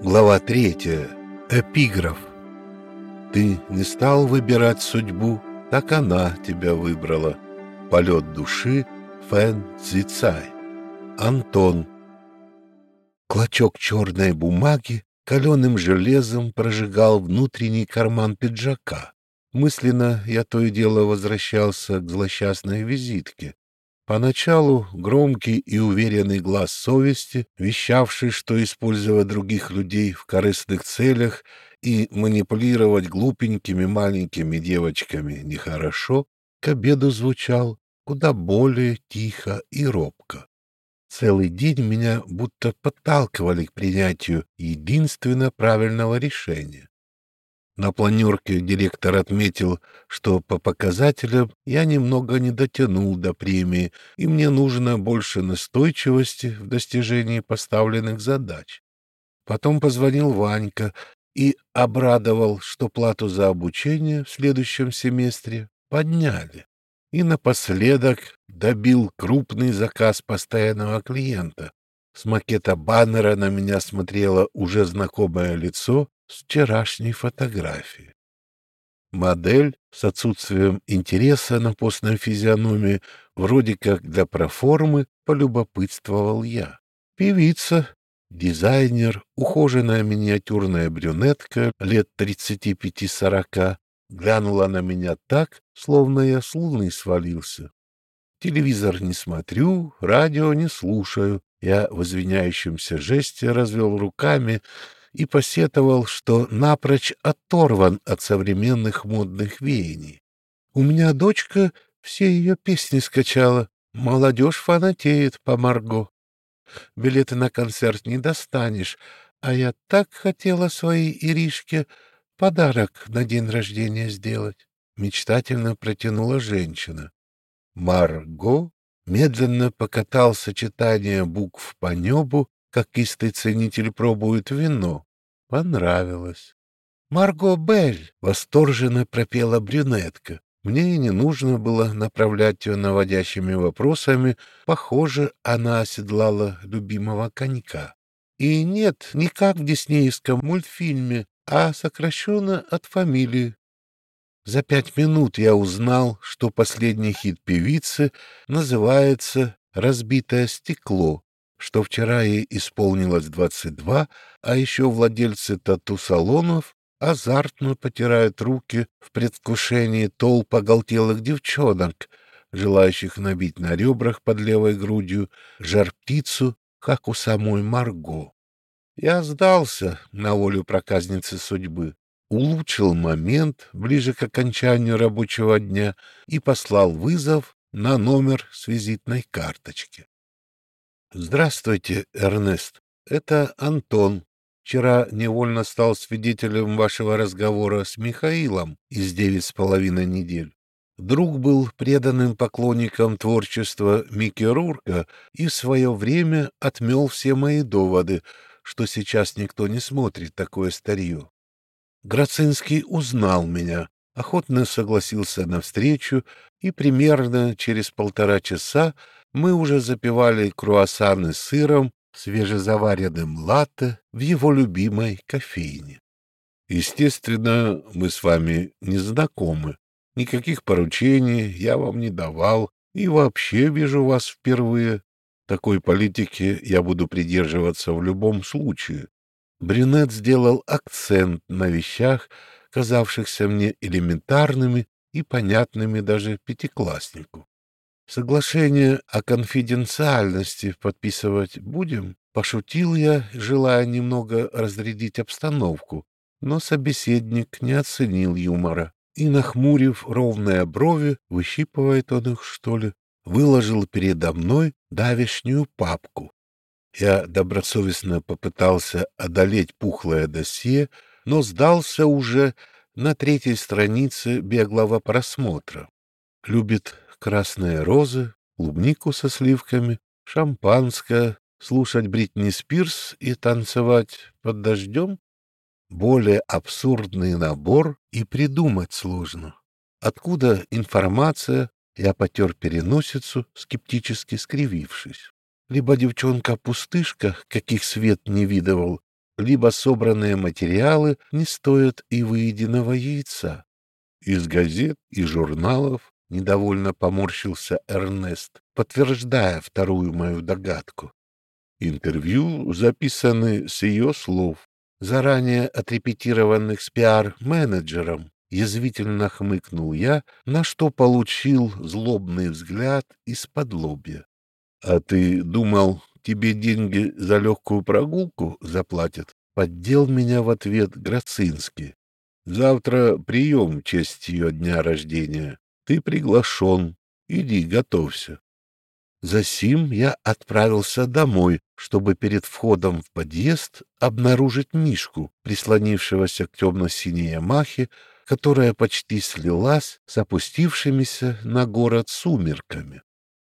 Глава третья. Эпиграф. Ты не стал выбирать судьбу, так она тебя выбрала. Полет души Фэн Цзицай. Антон. Клочок черной бумаги каленым железом прожигал внутренний карман пиджака. Мысленно я то и дело возвращался к злосчастной визитке. Поначалу громкий и уверенный глаз совести, вещавший, что использовать других людей в корыстных целях и манипулировать глупенькими маленькими девочками нехорошо, к обеду звучал куда более тихо и робко. Целый день меня будто подталкивали к принятию единственно правильного решения. На планерке директор отметил, что по показателям я немного не дотянул до премии, и мне нужно больше настойчивости в достижении поставленных задач. Потом позвонил Ванька и обрадовал, что плату за обучение в следующем семестре подняли. И напоследок добил крупный заказ постоянного клиента. С макета баннера на меня смотрело уже знакомое лицо с вчерашней фотографии. Модель с отсутствием интереса на постной физиономии, вроде как для проформы, полюбопытствовал я. Певица, дизайнер, ухоженная миниатюрная брюнетка лет 35-40, глянула на меня так, словно я с луны свалился. Телевизор не смотрю, радио не слушаю. Я в извиняющемся жесте развел руками и посетовал, что напрочь оторван от современных модных веяний. У меня дочка все ее песни скачала. Молодежь фанатеет по Марго. Билеты на концерт не достанешь, а я так хотела своей Иришке подарок на день рождения сделать. Мечтательно протянула женщина. Марго медленно покатал сочетание букв по небу, как истый ценитель пробует вино. Понравилось. «Марго Бель!» — восторженно пропела брюнетка. Мне и не нужно было направлять ее наводящими вопросами. Похоже, она оседлала любимого конька. И нет, не как в диснеевском мультфильме, а сокращенно от фамилии. За пять минут я узнал, что последний хит певицы называется «Разбитое стекло», что вчера ей исполнилось двадцать два, а еще владельцы тату-салонов азартно потирают руки в предвкушении толп оголтелых девчонок, желающих набить на ребрах под левой грудью жар-птицу, как у самой Марго. Я сдался на волю проказницы судьбы, улучшил момент ближе к окончанию рабочего дня и послал вызов на номер с визитной карточки. «Здравствуйте, Эрнест. Это Антон. Вчера невольно стал свидетелем вашего разговора с Михаилом из девять с половиной недель. Друг был преданным поклонником творчества Микки Рурка и в свое время отмел все мои доводы, что сейчас никто не смотрит такое старье. Грацинский узнал меня, охотно согласился на встречу, и примерно через полтора часа мы уже запивали круассаны с сыром, свежезаваренным латте в его любимой кофейне. Естественно, мы с вами не знакомы. Никаких поручений я вам не давал и вообще вижу вас впервые. Такой политики я буду придерживаться в любом случае. Брюнет сделал акцент на вещах, казавшихся мне элементарными и понятными даже пятикласснику. Соглашение о конфиденциальности подписывать будем? Пошутил я, желая немного разрядить обстановку, но собеседник не оценил юмора и, нахмурив ровные брови, выщипывает он их, что ли, выложил передо мной давешнюю папку. Я добросовестно попытался одолеть пухлое досье, но сдался уже на третьей странице беглого просмотра. Любит красные розы, клубнику со сливками, шампанское, слушать Бритни Спирс и танцевать под дождем? Более абсурдный набор и придумать сложно. Откуда информация я потер переносицу, скептически скривившись. Либо девчонка-пустышка, каких свет не видывал, либо собранные материалы не стоят и выеденного яйца. Из газет и журналов недовольно поморщился Эрнест, подтверждая вторую мою догадку. Интервью записаны с ее слов, заранее отрепетированных с пиар-менеджером. Язвительно хмыкнул я, на что получил злобный взгляд из-под лобья. — А ты думал, тебе деньги за легкую прогулку заплатят? Поддел меня в ответ Грацинский. Завтра прием в честь ее дня рождения. Ты приглашен. Иди, готовься. Засим я отправился домой, чтобы перед входом в подъезд обнаружить Мишку, прислонившегося к темно-синей Ямахе, которая почти слилась с опустившимися на город сумерками.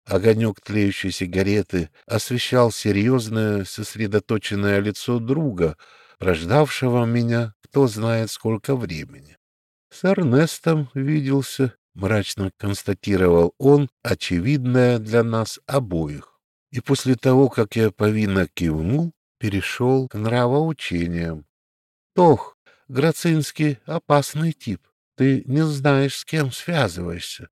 Огонек тлеющей сигареты освещал серьезное, сосредоточенное лицо друга, прождавшего меня кто знает сколько времени. С Эрнестом виделся, мрачно констатировал он, очевидное для нас обоих. И после того, как я повинно кивнул, перешел к нравоучениям. Тох, Грацинский опасный тип. Ты не знаешь, с кем связываешься.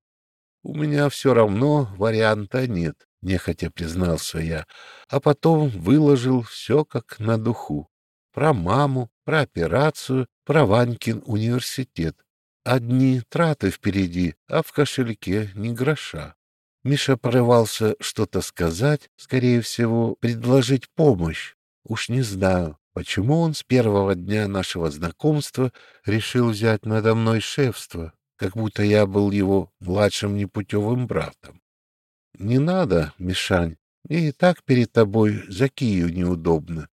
У меня все равно варианта нет, нехотя признался я, а потом выложил все как на духу. Про маму, про операцию, про Ванькин университет. Одни траты впереди, а в кошельке ни гроша. Миша порывался что-то сказать, скорее всего, предложить помощь. Уж не знаю, почему он с первого дня нашего знакомства решил взять надо мной шефство как будто я был его младшим непутевым братом. Не надо, Мишань, мне и так перед тобой за Кию неудобно.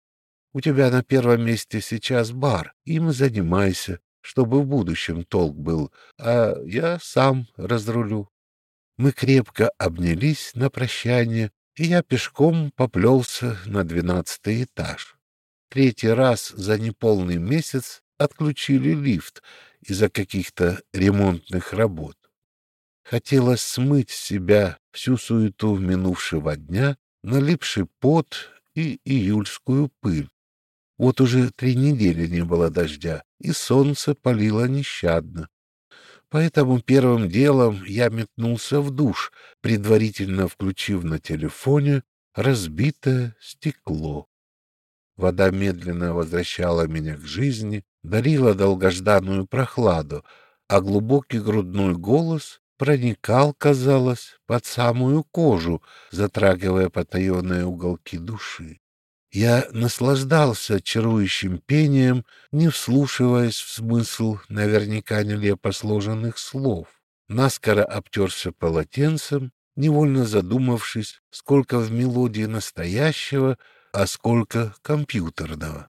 У тебя на первом месте сейчас бар, им занимайся, чтобы в будущем толк был, а я сам разрулю. Мы крепко обнялись на прощание, и я пешком поплелся на двенадцатый этаж. Третий раз за неполный месяц отключили лифт, из-за каких-то ремонтных работ. Хотелось смыть с себя всю суету минувшего дня, налипший пот и июльскую пыль. Вот уже три недели не было дождя, и солнце палило нещадно. Поэтому первым делом я метнулся в душ, предварительно включив на телефоне разбитое стекло. Вода медленно возвращала меня к жизни, дарила долгожданную прохладу, а глубокий грудной голос проникал, казалось, под самую кожу, затрагивая потаенные уголки души. Я наслаждался чарующим пением, не вслушиваясь в смысл наверняка нелепо сложенных слов. Наскоро обтерся полотенцем, невольно задумавшись, сколько в мелодии настоящего, а сколько компьютерного.